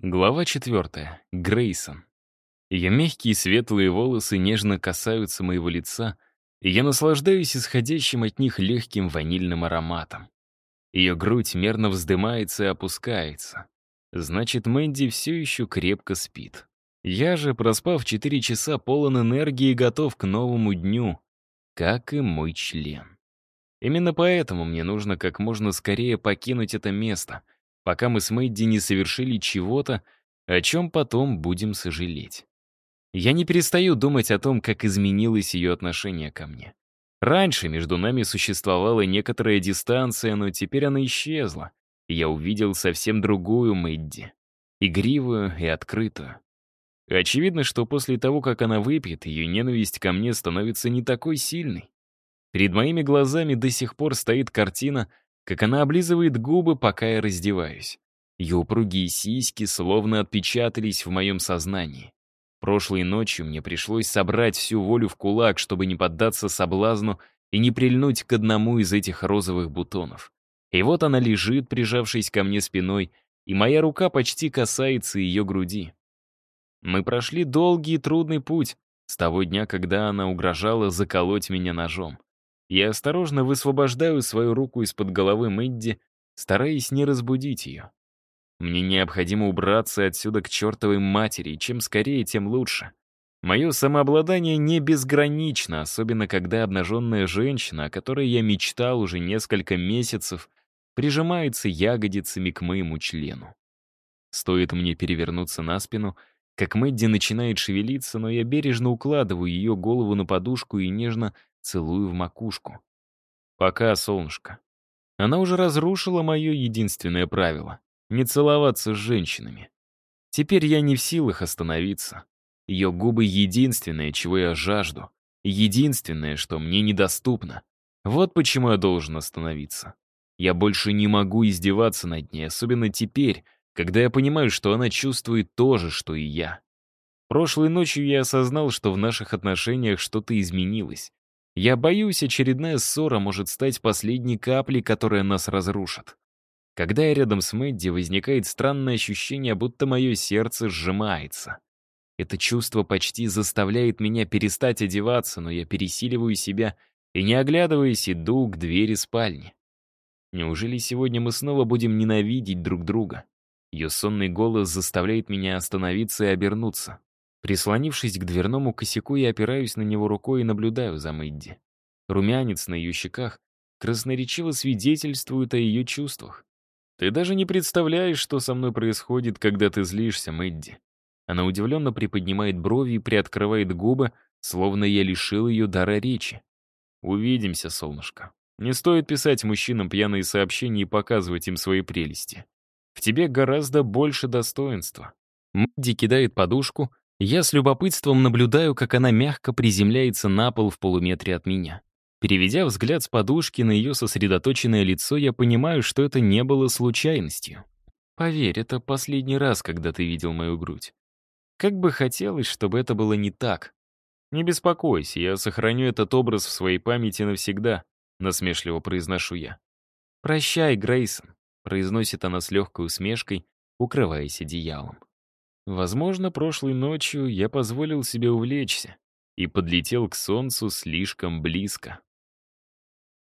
Глава четвертая. Грейсон. Ее мягкие светлые волосы нежно касаются моего лица, и я наслаждаюсь исходящим от них легким ванильным ароматом. Ее грудь мерно вздымается и опускается. Значит, Мэнди все еще крепко спит. Я же, проспав четыре часа, полон энергии и готов к новому дню, как и мой член. Именно поэтому мне нужно как можно скорее покинуть это место — пока мы с Мэдди не совершили чего-то, о чем потом будем сожалеть. Я не перестаю думать о том, как изменилось ее отношение ко мне. Раньше между нами существовала некоторая дистанция, но теперь она исчезла, я увидел совсем другую Мэдди. Игривую и открытую. Очевидно, что после того, как она выпьет, ее ненависть ко мне становится не такой сильной. Перед моими глазами до сих пор стоит картина как она облизывает губы, пока я раздеваюсь. Ее упругие сиськи словно отпечатались в моем сознании. Прошлой ночью мне пришлось собрать всю волю в кулак, чтобы не поддаться соблазну и не прильнуть к одному из этих розовых бутонов. И вот она лежит, прижавшись ко мне спиной, и моя рука почти касается ее груди. Мы прошли долгий и трудный путь с того дня, когда она угрожала заколоть меня ножом. Я осторожно высвобождаю свою руку из-под головы Мэдди, стараясь не разбудить ее. Мне необходимо убраться отсюда к чертовой матери, и чем скорее, тем лучше. Мое самообладание не безгранично, особенно когда обнаженная женщина, о которой я мечтал уже несколько месяцев, прижимается ягодицами к моему члену. Стоит мне перевернуться на спину, как Мэдди начинает шевелиться, но я бережно укладываю ее голову на подушку и нежно целую в макушку. Пока, солнышко. Она уже разрушила мое единственное правило — не целоваться с женщинами. Теперь я не в силах остановиться. Ее губы — единственное, чего я жажду. Единственное, что мне недоступно. Вот почему я должен остановиться. Я больше не могу издеваться над ней, особенно теперь, когда я понимаю, что она чувствует то же, что и я. Прошлой ночью я осознал, что в наших отношениях что-то изменилось. Я боюсь, очередная ссора может стать последней каплей, которая нас разрушит. Когда я рядом с Мэдди, возникает странное ощущение, будто мое сердце сжимается. Это чувство почти заставляет меня перестать одеваться, но я пересиливаю себя и, не оглядываясь, иду к двери спальни. Неужели сегодня мы снова будем ненавидеть друг друга? Ее сонный голос заставляет меня остановиться и обернуться. Прислонившись к дверному косяку, я опираюсь на него рукой и наблюдаю за Мэдди. Румянец на ее щеках красноречиво свидетельствует о ее чувствах. «Ты даже не представляешь, что со мной происходит, когда ты злишься, Мэдди». Она удивленно приподнимает брови и приоткрывает губы, словно я лишил ее дара речи. «Увидимся, солнышко. Не стоит писать мужчинам пьяные сообщения и показывать им свои прелести. В тебе гораздо больше достоинства». Мэдди кидает подушку, я с любопытством наблюдаю, как она мягко приземляется на пол в полуметре от меня. Переведя взгляд с подушки на ее сосредоточенное лицо, я понимаю, что это не было случайностью. Поверь, это последний раз, когда ты видел мою грудь. Как бы хотелось, чтобы это было не так. Не беспокойся, я сохраню этот образ в своей памяти навсегда, насмешливо произношу я. «Прощай, Грейсон», — произносит она с легкой усмешкой, укрываясь одеялом. Возможно, прошлой ночью я позволил себе увлечься и подлетел к солнцу слишком близко.